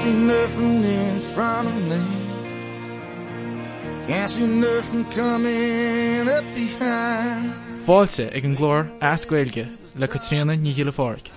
see nothing in front of me. Can't see nothing coming up behind. Fáilte ag an glór ascuilge le Catriona ní hiile fáric.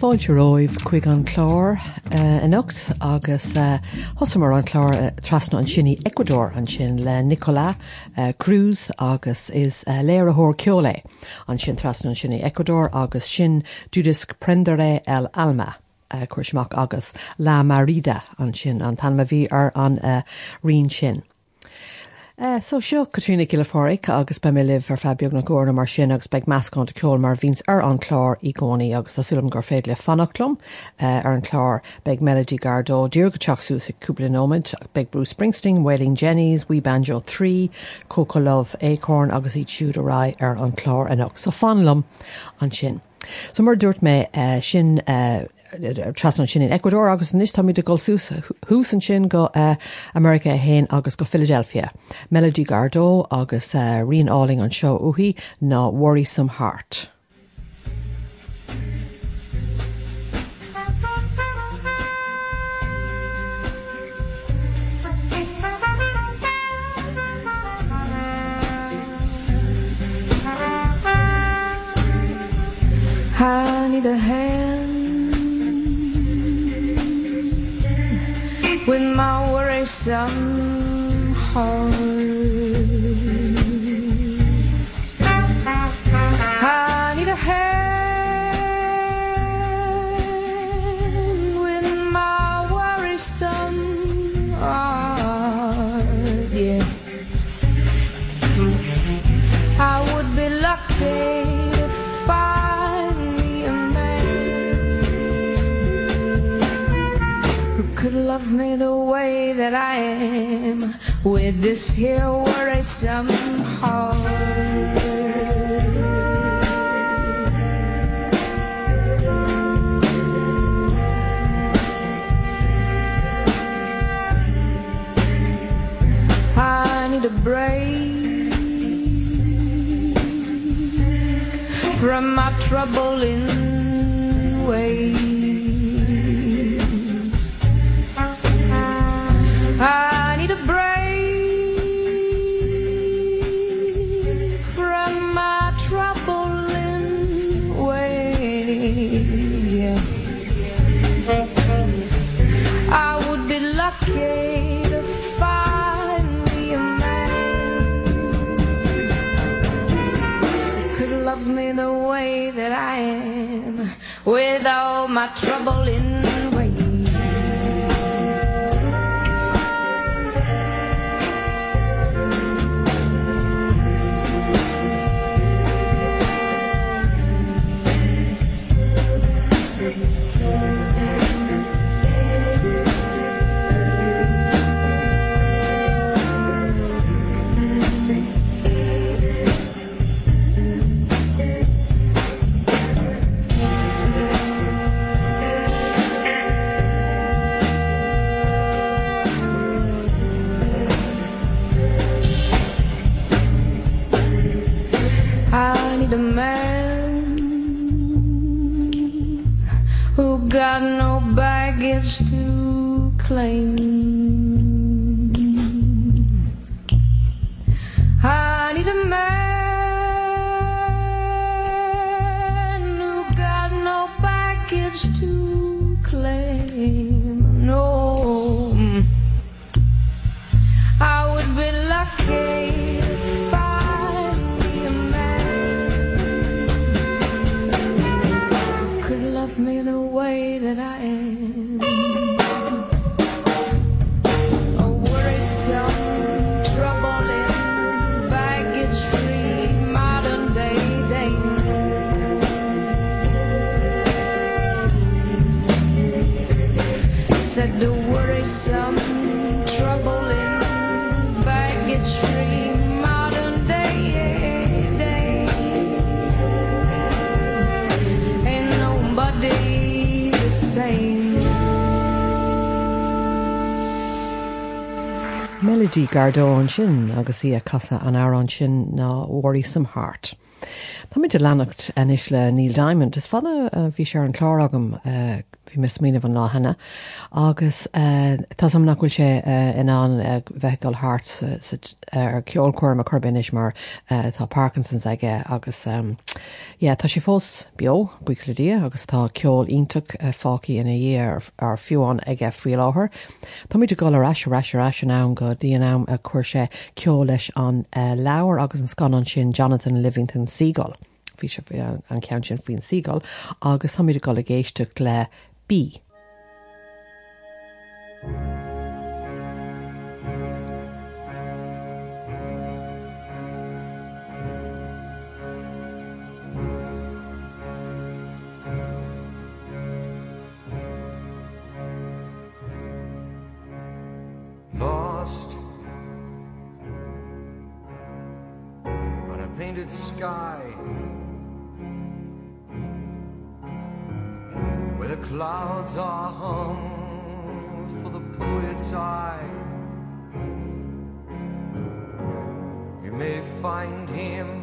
Fáilte roiimh chuig an chlár anocht uh, agus uh, thosamar an chlár uh, trasna an sinní Ecuador an sin le Nicolá Cruz agus is léir athir ceolala an sin trasna an sinní Ecuador agus sin dúdis prendere el alma. Uh, chuirseach agus lá marida an sin an tanma bhí ar an uh, rion sin. Uh, so seo Catrina Gilaforic agus be mé libh ar febeag na ggóna mar sin agus beag meascán de ceol mar ar an chlár i gcónaí agus gur féad le fannachlum uh, ar an chlár beag Melody Gardot dúr go teachsú sa cúplanóid beag Bruce Springsteen, Wailing Jennys, We Banjo 3, Coco Love Alcorn agus iad siúd ará ar an chlár anach so fanlam an sin. So mar dúirt mé uh, sin tras an sin in Ecuador agus níos tá de goús hús an sin go uh, America héin agus go Philadelphia. Melody Gardot agus uh, rion áling an seo uhí ná Worrisome Heart. I need a hand with my worrisome heart could love me the way that I am. With this here worrisome heart I need a break from my troubling ways I need a break from my troubling ways yeah. I would be lucky to find me a man could love me the way that I am with all my trouble in to gardáin sin agus í a casa an árán sin na óirí sam hart. Tá mit de lenacht inis le Níl Diamond, Is fanna eh, bhí sé an chláragam eh, hí me smíine van láhanana. agus eh, tá am nachhfuil sé eh, in an eh, bheitgáil hart ar ceolcóir a corbinis mar tá Parkinsons aige agus ehm, tá sé fós bio buic le dia agus tá ceol ionach fácií ina dhéar ar fiúán aige frio láthair. Tá míidir go leis reisreis an an go díanam a chuir sé ceol leis an leabhar agus an scanan sin Jonathan Livington Seagal. fi an cean sin fon sigal, agus ha idir golagéiste le bí. painted sky clouds are hung for the poet's eye. You may find him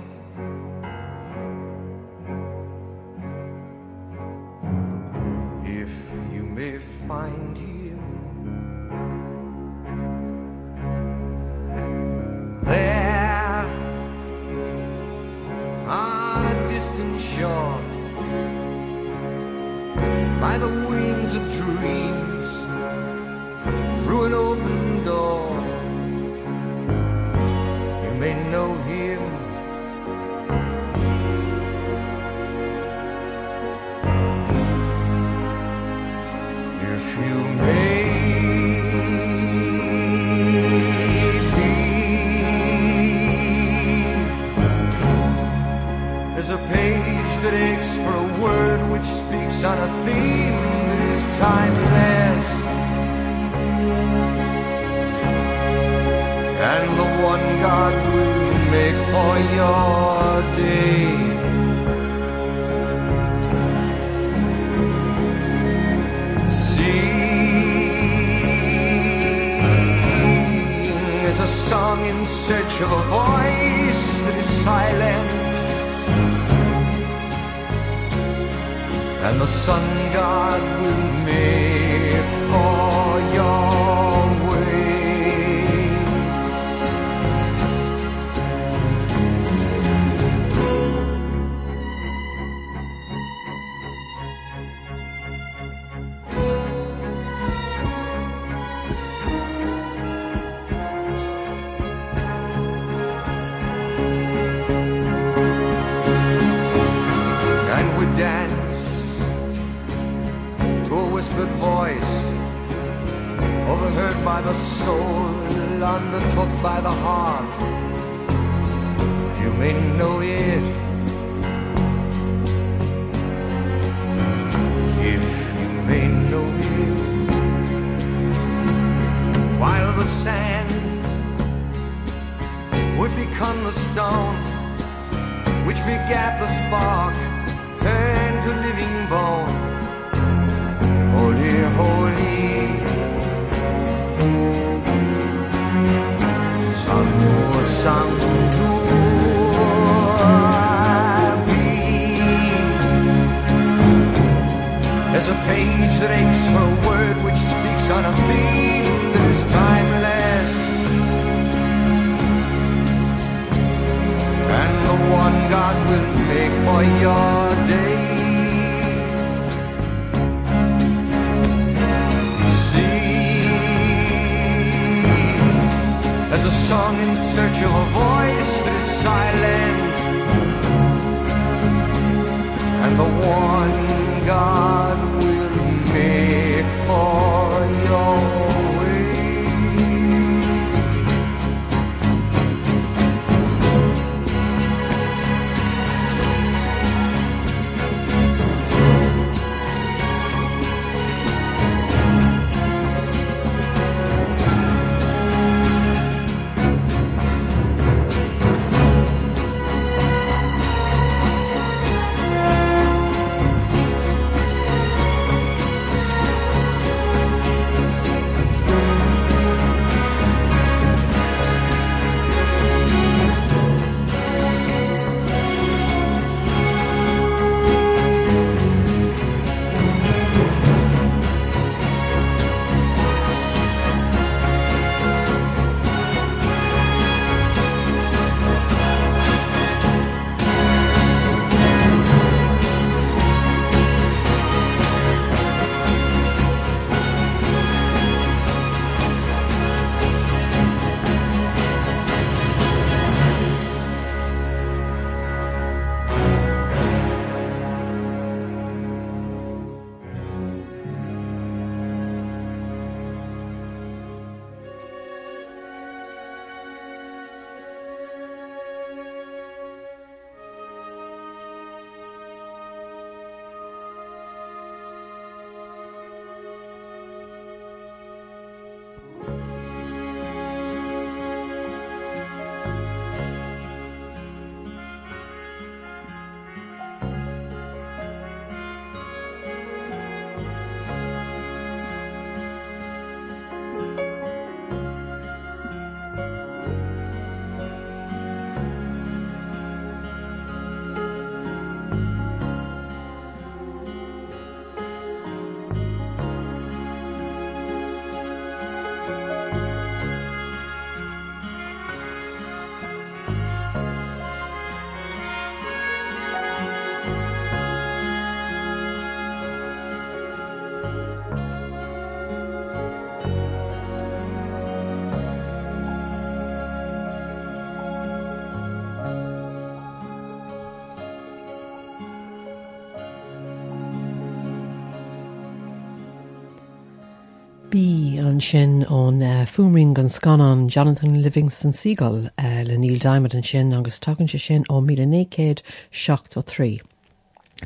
an sin ón uh, fumring gan scanan Jonathan Livingston Seagull uh, le Neil Diamond an sin agus tugann se sin ó mí nécéad seach ó trí.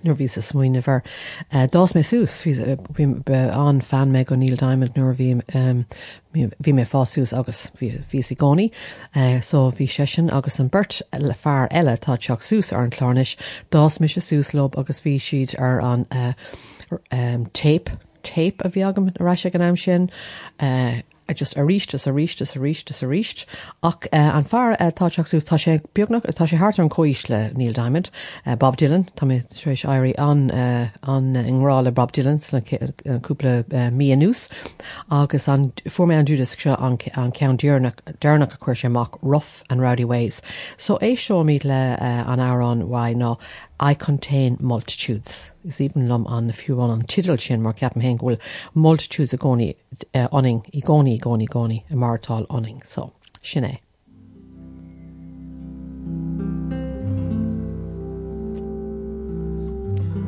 nuair ví a smuoine bhar. Uh, dás mé sús uh, an fan me go Neil Diamond nuair bhí um, bhí mé fáús agus ví i gcóí uh, so bhí sé sin agus an burt le fear eile tá teach sús ar an chlánis dás me se súslob agus bhí siad ar an uh, um, tape tape a bhí agam ra an am sin uh, just a ríist a ríist a ríist a ríist ach uh, an fear uh, táteachú tá sé beagnach tá sé hart an cois le Neil Diamond. Bob Dylan Tá mé éis airí an an uh, inrá le Bob Dylan leúpla mí nús agus an formé an dúdas se an, an cean dearnach a chuir séach rough an rowdy ways. So é seo míad le an árán wai ná I contain multitudes. Is even lom an fiúán an tidal sin mar ceapan hen bhfuil multitudes a gcóí uh, oning i gcóí gcóí gcóí a martáil oning. So sin é.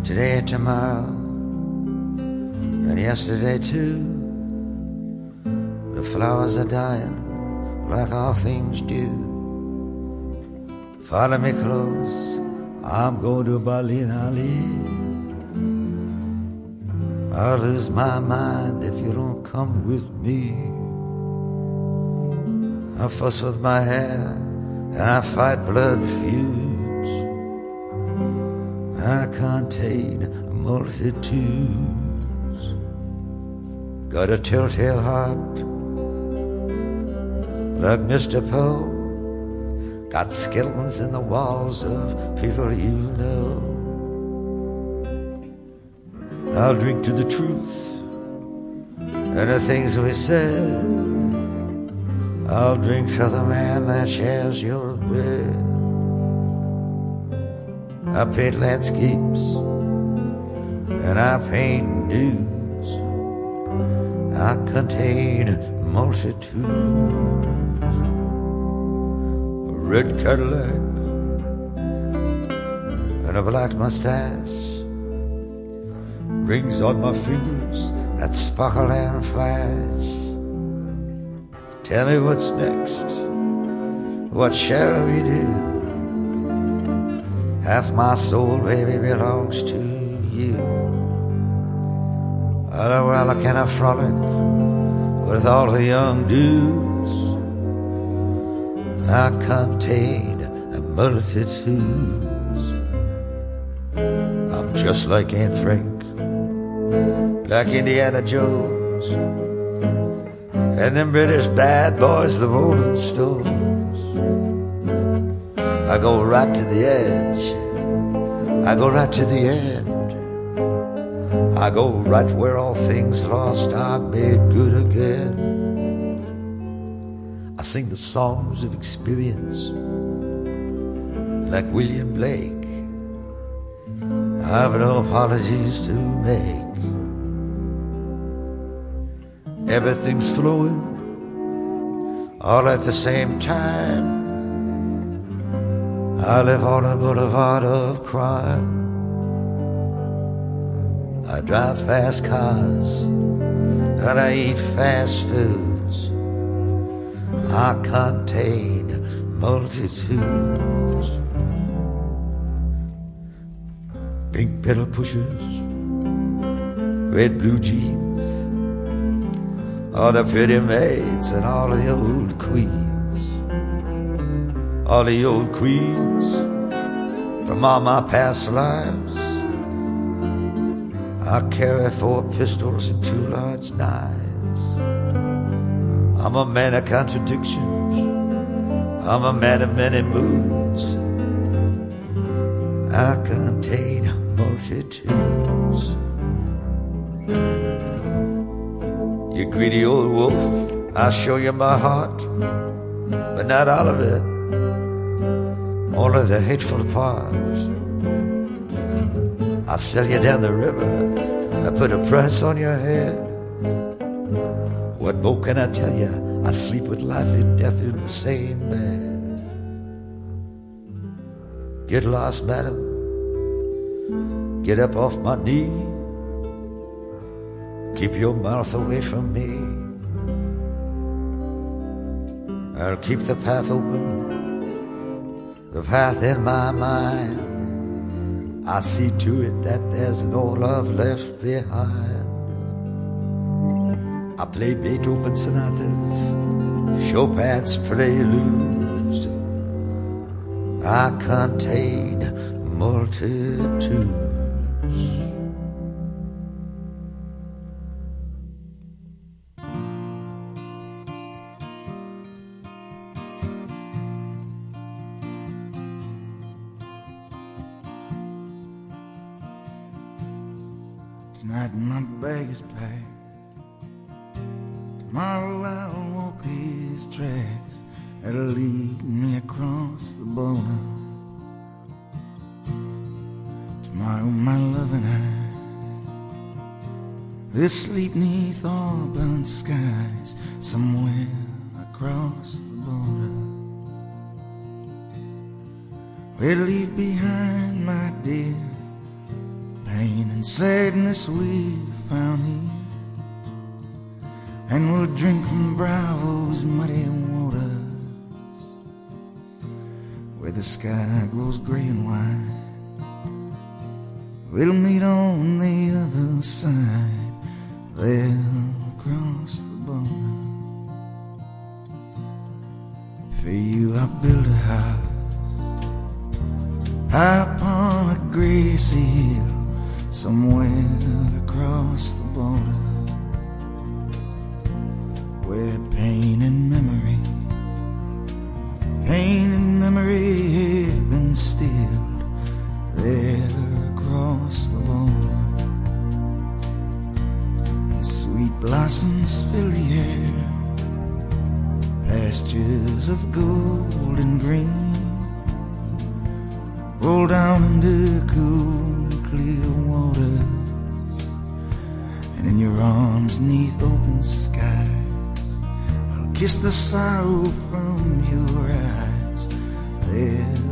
Today tomorrow and yesterday too The flowers are dying like all things do. Follow me close I'm going to Ballinalee I'll lose my mind if you don't come with me I fuss with my hair and I fight blood feuds. I contain multitudes. Got a telltale heart like Mr. Poe. Got skeletons in the walls of people you know. I'll drink to the truth and the things we said I'll drink to the man that shares your bed I paint landscapes and I paint dudes I contain multitudes. A red Cadillac and a black mustache rings on my fingers that sparkle and flash tell me what's next. What shall we do? Half my soul baby belongs to you. Oh well I cannot frolic with all the young dudes. I contain a multitudes I'm just like Anne Frank like Indiana Jones and them British bad boys the Rolling Stones. I go right to the edge. I go right to the end. I go right where all things lost are made good again. I sing the songs of experience like William Blake. I have no apologies to make everything's flowing all at the same time. I live on a boulevard of crime. I drive fast cars and I eat fast foods. I contain multitudes. Pink pedal pushers Red blue jeans All the pretty maids and all the old queens. All the old queens From all my past lives. I carry four pistols and two large knives. I'm a man of contradictions. I'm a man of many moods. I contain multitudes You greedy old wolf I'll show you my heart but not all of it all of the hateful parts I'll sell you down the river I put a price on your head What more can I tell you? I sleep with life and death in the same bed. Get lost, madam. Get up off my knee. Keep your mouth away from me. I'll keep the path open The path in my mind. I see to it that there's no love left behind. I play Beethoven sonatas Chopin's preludes I contain multitudes. arms neath open skies. I'll kiss the sorrow from your eyes. There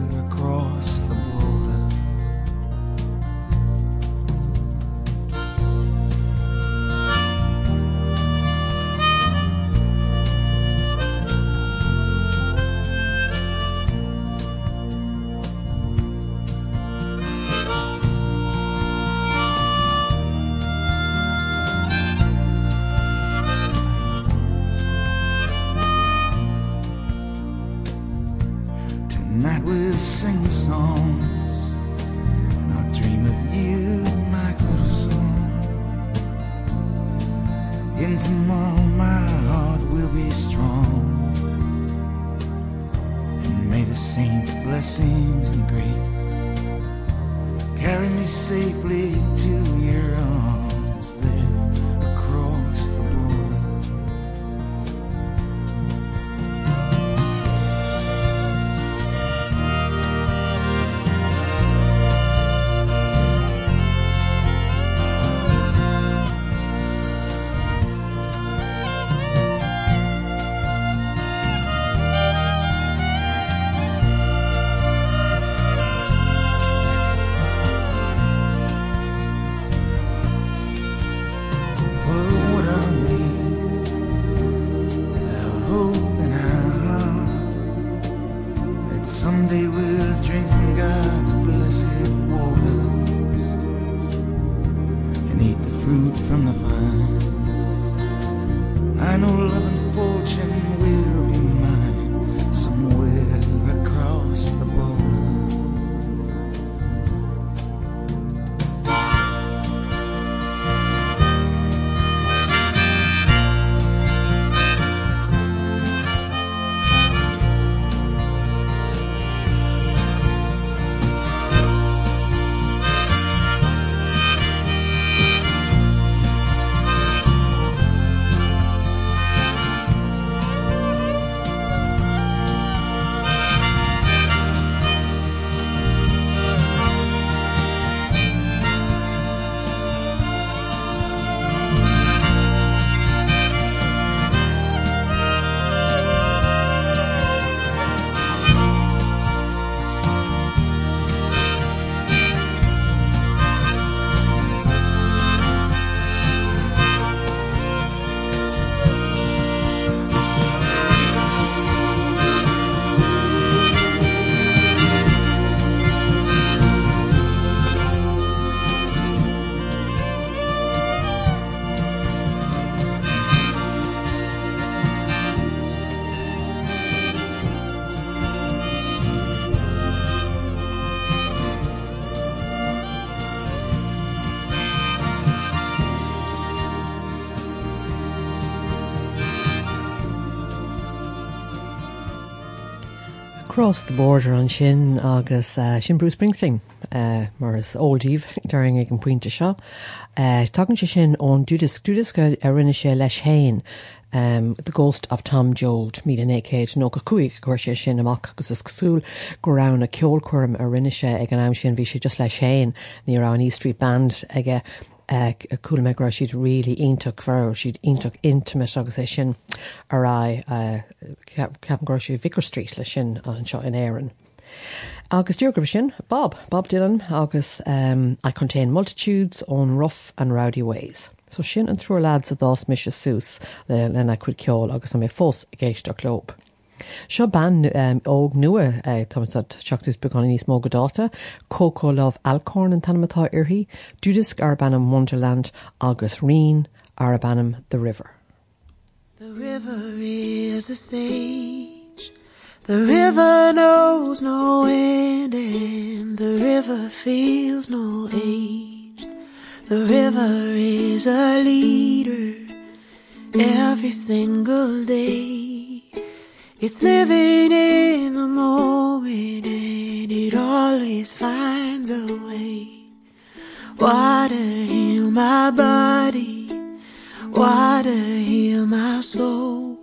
Cross the border an sin agus uh, sin Bruce Springsteen uh, mar is óldíh daring ag an puinte seo. Uh, Tugann se sin ón dúdas dúdas a rinne sé leis héin um, The Ghost of Tom Joad mí an écéid nó go cuaig chuir sé sin amach agus is cosúil go ran a ceolcuirm a rinne sé ag an am sin bhí sé just leis chéin ní ra an E Street Band aige uh, cool me siad really intach ver siad intach intimate agus é sin ará ceapan siú Street le sin an seo in éan. Agus dúrgah sin Bob Bob Dylan agus um, I contain multitudes on rough and rowdy ways. So sin an trúr lads a dás mis a sús le lena chuid ceol agus am mé fós a lob. Seo ban óg nua seachús beáin níos mó godáta, cócó leh alcórn an tanamatá irthaí, dúdisc ar bannam Wonderland agus rion ar a bannam the river. The river is a sage. The river knows no end and the river feels no age. The river is a leader every single day. It's living in the moment and it always finds a way. Water heal my body, water heal my soul.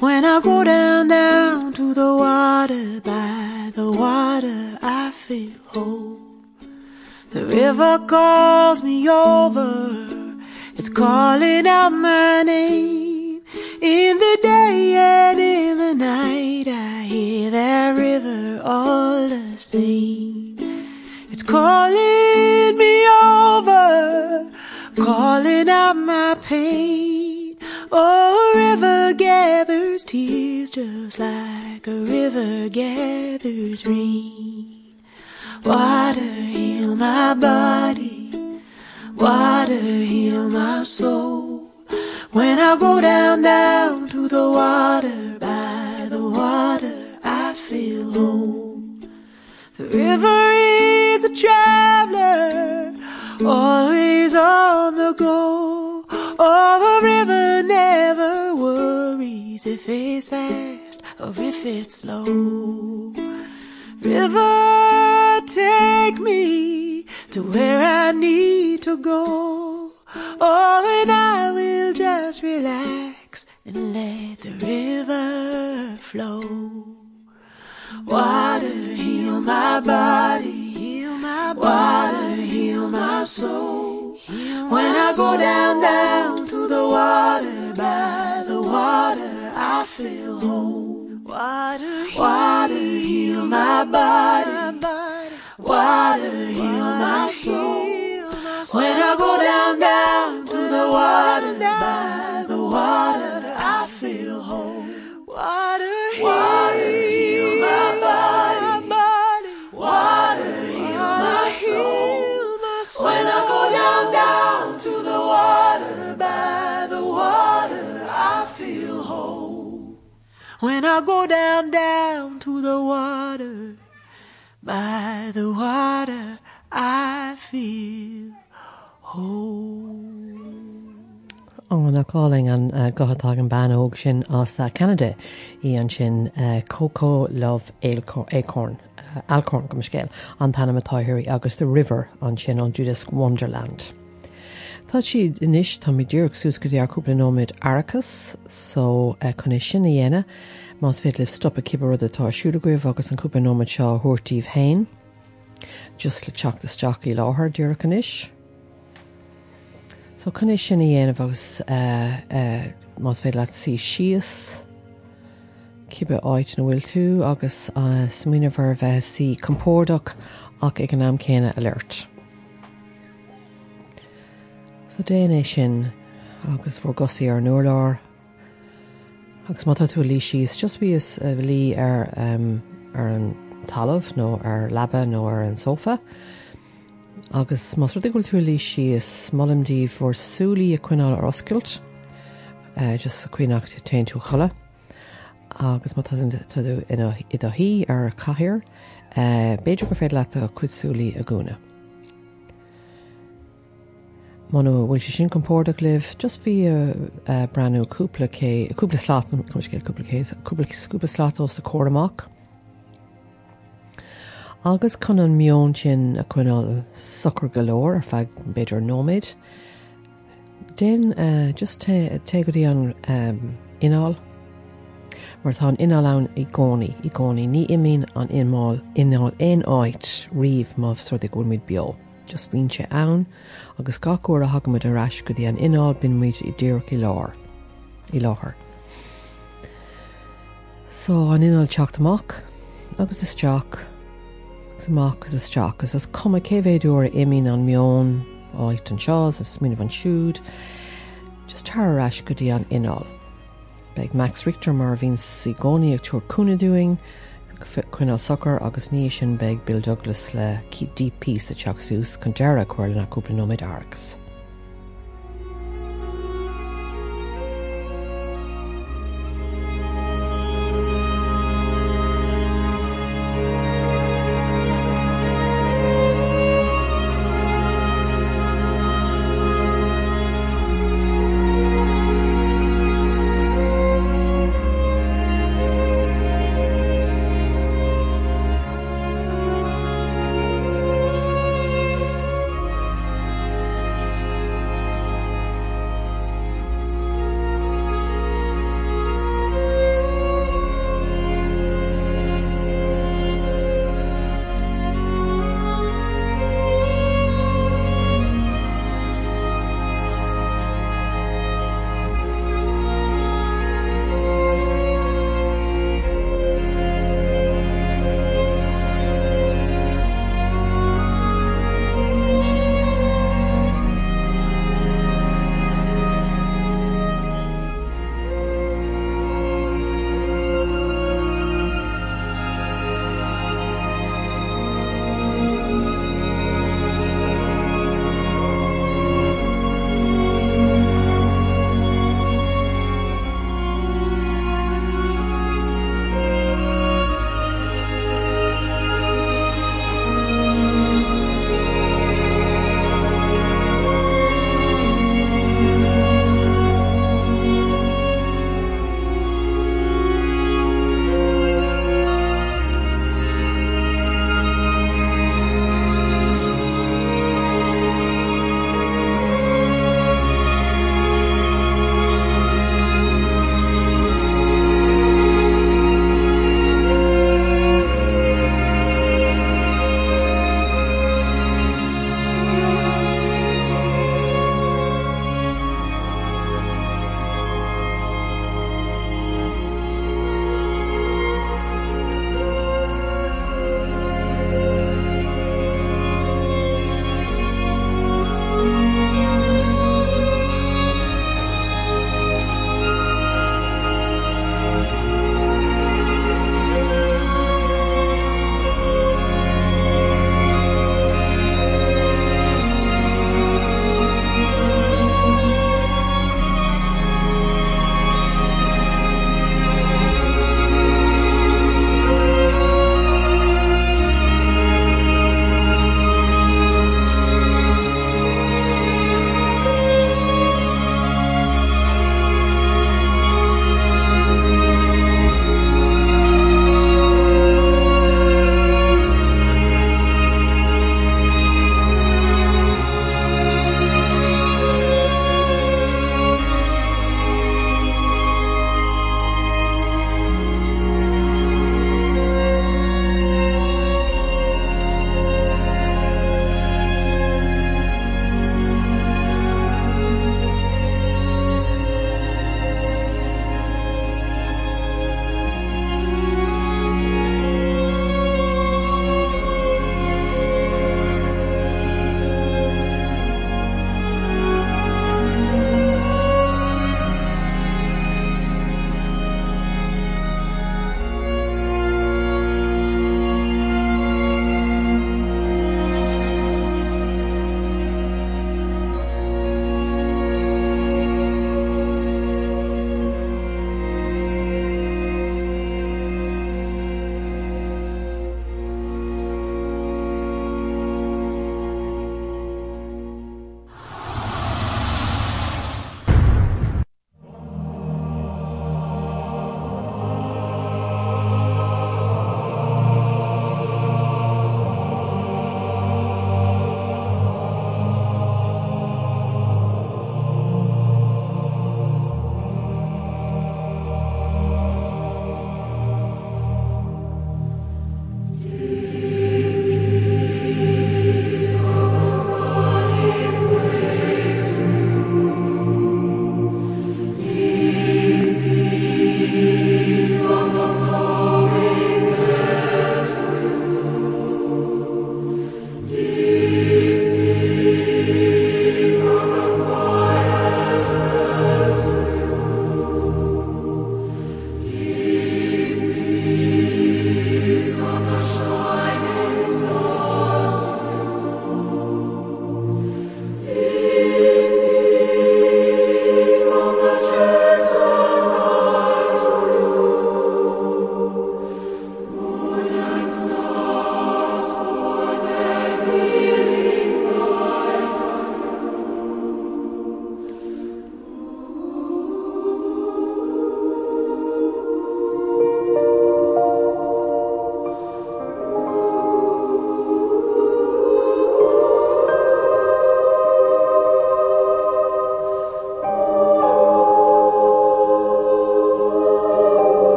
When I go down, down to the water, by the water I feel whole. The river calls me over, it's calling out my name. In the day and in the night, I hear that river all the same. It's calling me over, calling out my pain. Oh, river gathers tears just like a river gathers rain. Water heal my body, water heal my soul. When I go down, down to the water, by the water, I feel whole. The river is a traveler, always on the go. Oh, a river never worries if it's fast or if it's slow. River, take me to where I need to go. Oh, and I will just relax and let the river flow. Water heal my body, heal my water heal my soul. When I go down down to the water by the water I feel whole. Water water heal my body, water heal my soul. When I go down down to the water by the water I feel whole. Water water heal my body, water heal my soul. When I go down down to the water by the water I feel whole. When I go down down to the water by the water I feel whole. an a calling an uh, gohatá an ban óg sin as uh, Canada í an sin uh, Coco Love Acorn uh, Alcorn go scéil an Panamatairí agus the River an sin an Judas Wonderland. Tá siad inis tá mí dúach sús go dtí arúpla nóid Arachas so chuné sin na dhéine más fé le a cibarrad atá siúdaguibh agus an cúpa nóid seo thuirtíomh hain, just le teach isteach í láthair dúach an isis. So chuna sinna dhéanamh agus más fé le sí sios cibe áit na bhfuil tú agus smuoine bhar bheith si compórdach ach ag an am céine alert. So déana sin agus bhór gosaí ar nuair agus má tú lí síos just bí is lí ar um, ar an talamh nó ar labba nó ar an sofa. Agus mas ru goil tú lí si is mollimdíh for súlí a cuiáil ar oscailt uh, just a cuioineach te tú chola agus má i a hí ar caiir uh, béidir go féad le a chuidsúlí a gúna. Manú bhfuil sé sin compórdaach libh just bhí uh, breúúpla cúpla slát cúpla slát os de choramach Agus chun an mion sin a chuinál sucr galóir ar fe beidir nóméid. Den uh, just te, te go dtí an um, inál mar tá inál ann i gcónaí i gcónaí ní imín an ináil inál in áit riomh má tro ag gúmid bio. Just bín sé ann agus gaúir a hagamid aráis go dtí an inál bin muid i ddíach i lár i láthair. So an inál teach amach agus is teach agus is teach agus is cum céhéúir imín an mion áit an seás is smíh an siúd, just tarráis go dtí an inál. Beg Max Richter mar bhín sigóíag túrcúna doing, chuine soccer agus níos sin beg Bill Douglas le DP a teachsús chun deire chuir na cúpla nóid agus.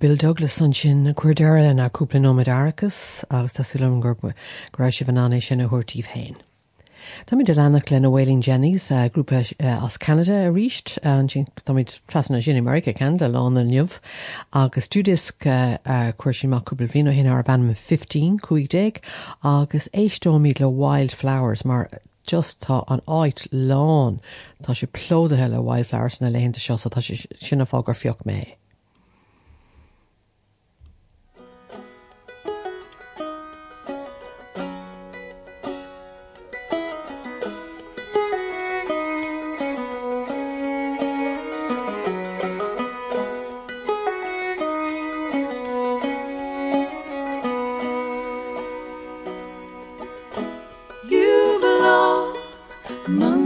Bill Douglas san sin na cuairdeire na cúpla nóid arachas agus tásúlam gur gra si bhanána sin na thuirtíh féin. Tá mí de lenach le na Whaling Jennings a grúpa uh, as Canada a ríist táid trasna sin America Canada lá na nniuh agus túdisc uh, uh, chuir sin má cúpla bhíú hin ar ban 15 chuig agus éistómíd le Wildflowers mar just tá an áit lán tá sé plódathe le Wildflowers na lehénta seo tá sinna fágur fioch mé. Among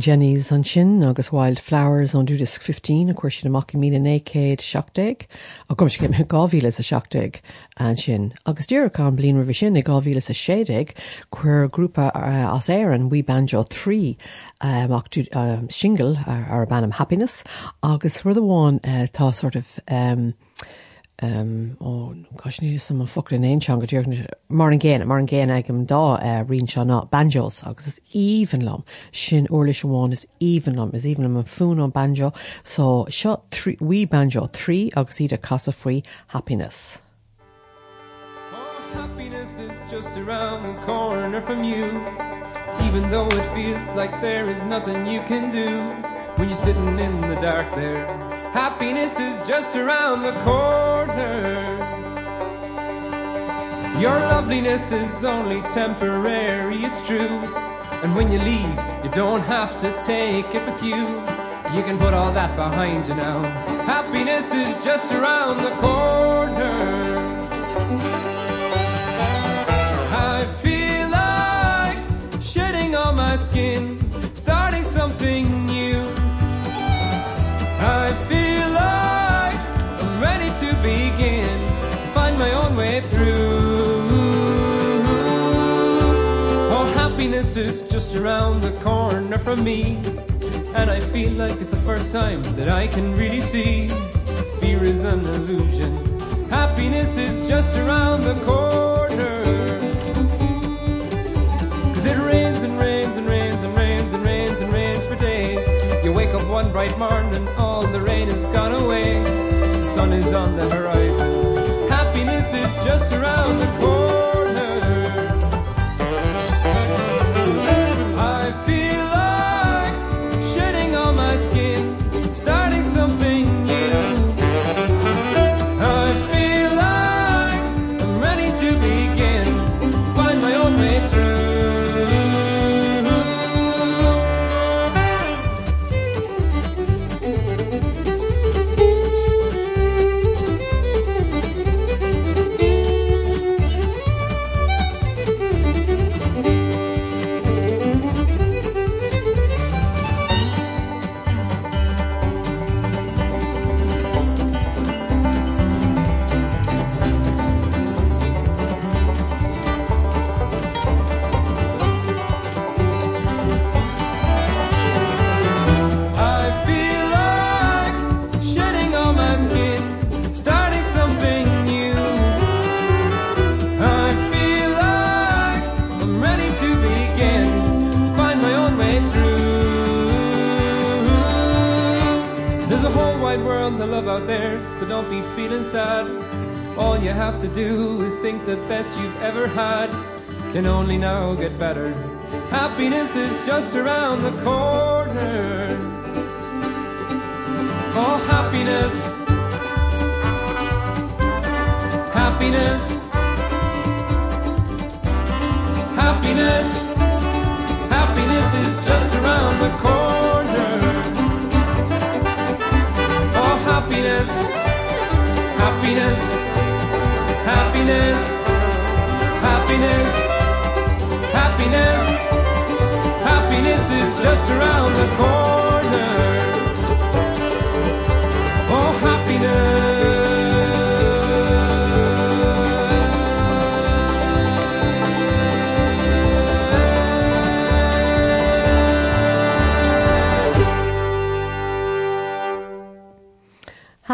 Jennys an sin agus Wildflowers an dúdisc 15 a chuir sin amach mí nécéad seachteig a gom cé me gáhíle a seachteig an sin. agus dúraán blin ra sin i gáhíle a séideig chuir grúpa uh, as éir an We Banjo 3 um, um, single ar, ar a bannam happiness agus rud amháin uh, tá sort of um, um, ó cosní sam an folin éonsean go dúirna mar an ggéine mar an ggéine ag an dá rion se ná banjos agus is even lom sin orla bháin is even lom is even an fún an banjo so seo We Banjo trí agus iad a casa faoi happiness. Oh, happiness is just around the corner from you. Even though it feels like there is nothing you can do when you're sitting in the dark there. Happiness is just around the corner. Your loveliness is only temporary, it's true. And when you leave, you don't have to take it with you. You can put all that behind you now. Happiness is just around the corner. Just around the corner from me. And I feel like it's the first time that I can really see fear is an illusion. Happiness is just around the corner. Cause it rains and rains and rains and rains and rains and rains for days. You wake up one bright morning, all the rain has gone away. The sun is on the horizon. Happiness is just around the corner. Can only now get better. Happiness is just around the corner. Oh, happiness. Happiness. Happiness. Happiness is just around the corner. Oh, happiness. Happiness. Happiness. Happiness. Happiness. Happiness is just around the corner. Oh, happiness.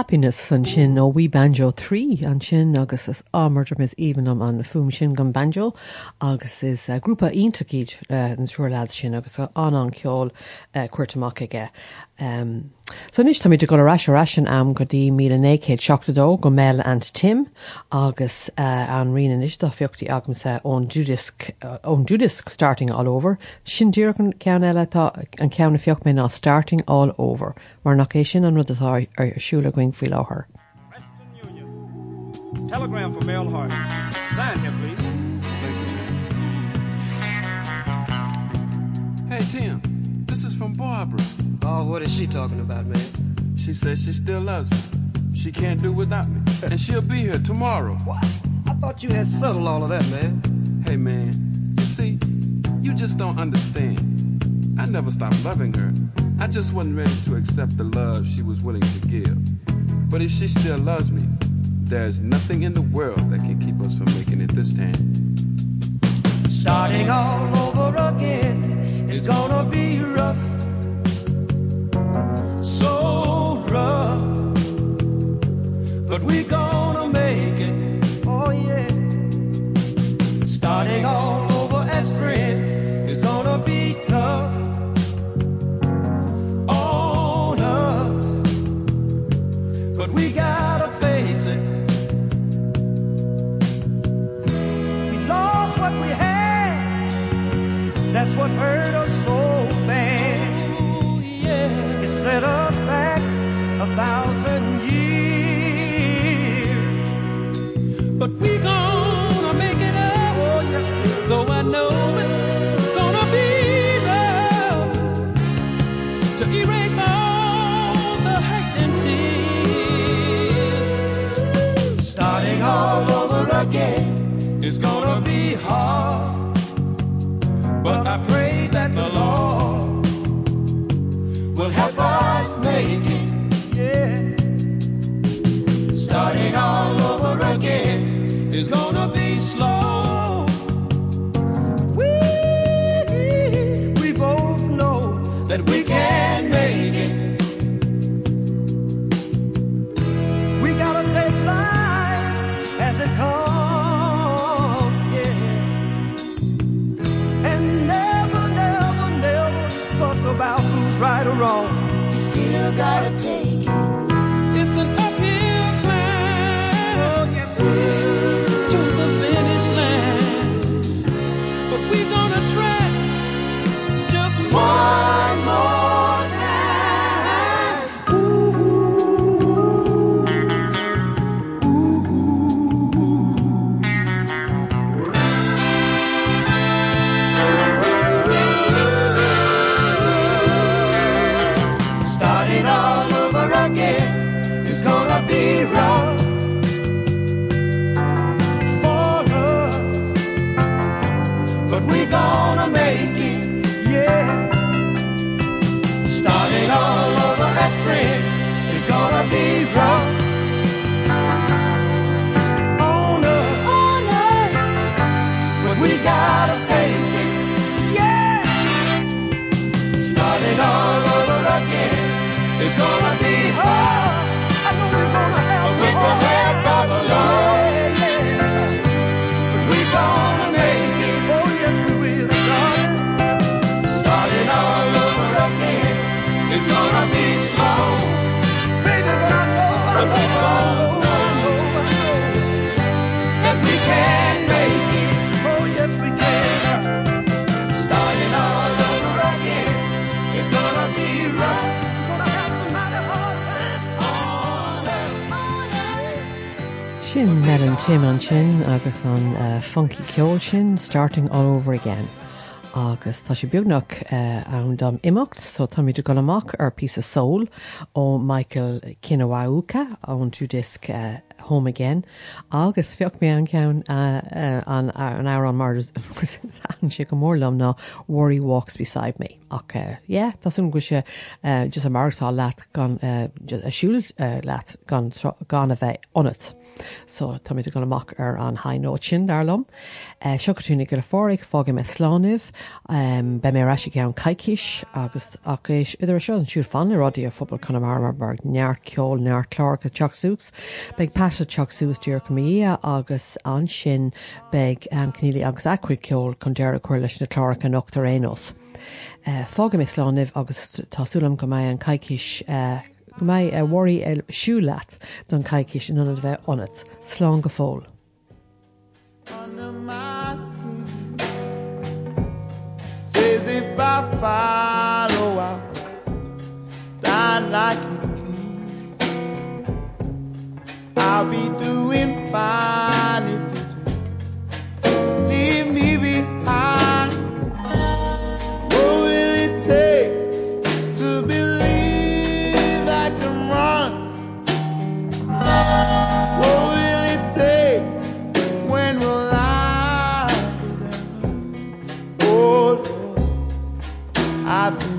Happiness san sin ó bhí banjo trí an sin agus is ámurder mis even am an fum sin gan banjo agus is uh, grúpa iontaid uh, an trúirlád sin agus an an ceol uh, cuairtamach aige. Um, so níos tá idir go ráis rasin am go dtí mí néchéad seachtadó go mé an Tim agus uh, an rian is do fiochttaí agamsa ón Judisk uh, ón Judisk starting all over. Sin dúr an cean eile tá an ceanna fiocht mé ná starting all over, mar nach é sin an rudtá ar siúla going fi láthair. Western Telegram for Mel Hart. Sign here, please. Hey, Tim, this is from Barbara. Oh, what is she talking about, man? She says she still loves me. She can't do without me. and she'll be here tomorrow. What? I thought you had settled all of that, man. Hey, man, you see, you just don't understand. I never stopped loving her. I just wasn't ready to accept the love she was willing to give. But if she still loves me, there's nothing in the world that can keep us from making it this time. Starting all over again is gonna be rough. So rough. But we gonna make it. Oh yeah. Starting all over as friends is gonna be tough. On us. But we gotta face it. We lost what we had. That's what hurt us so set us back a thousand Tim an sin agus an uh, funky ceol sin starting all over again. agus tá sé beagnach uh, an dom imimecht so tá míidir go amach ar pí a soul ó Michael Kiwanuka ón tú disc uh, Home Again agus fiocht mé an cean uh, uh, an an á an mar an si go mórlam ná Worry Walks Beside Me ach yeah, Tásún go se just a martá leat gan uh, just a siúil uh, leat gan, a bheith onit. So tá mé go amach ar an hainó sin darlumm. Uh, Seoúna go fóric fága me slánih be mé reisi an caiiciis agus ach éis idir seo an siúr fan rodí a fphobal chuna marmarberg near ceol near chlár go teachsús, Beg pe teachsús dúr go agus an sin beg an cníí agus acuid ceol chun a chuir leis na chlára an nachtar rénos. Uh, Fága mé slánih agus tásúlam go mé an caiiciis uh, go mé a bhhaí e er siúlaat don in anad bheith onat, slán go skin. Says if I follow die like. I'll be doing fine I've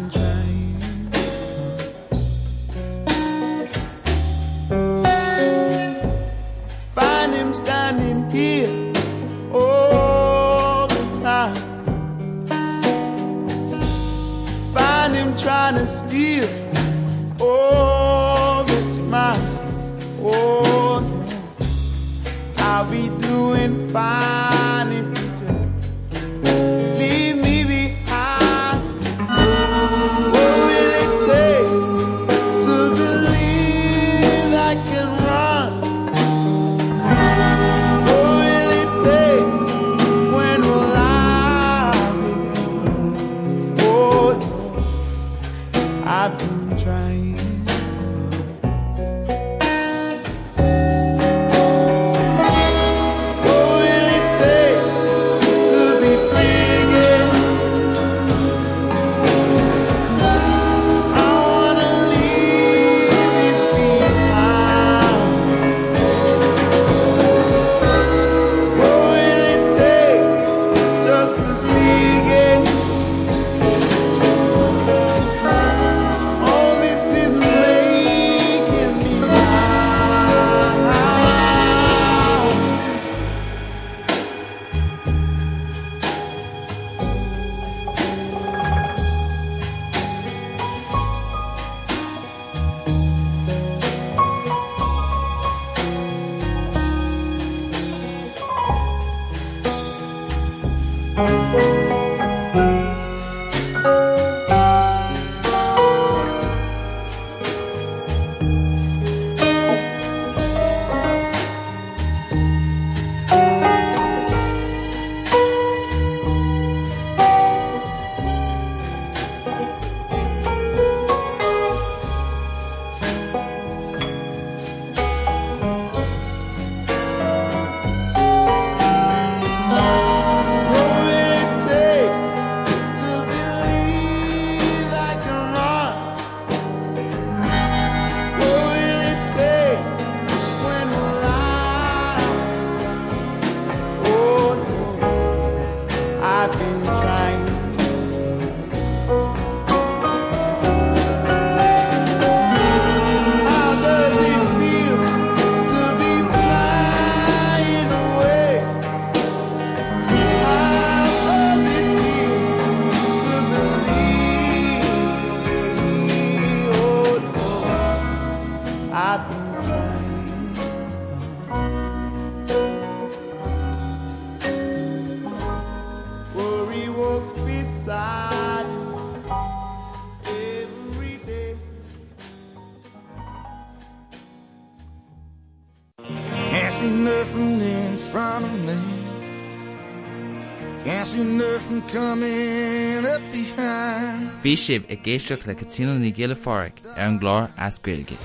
sibh i ggéisteach le catína na ggéile fáric ar an gláir ascuilge.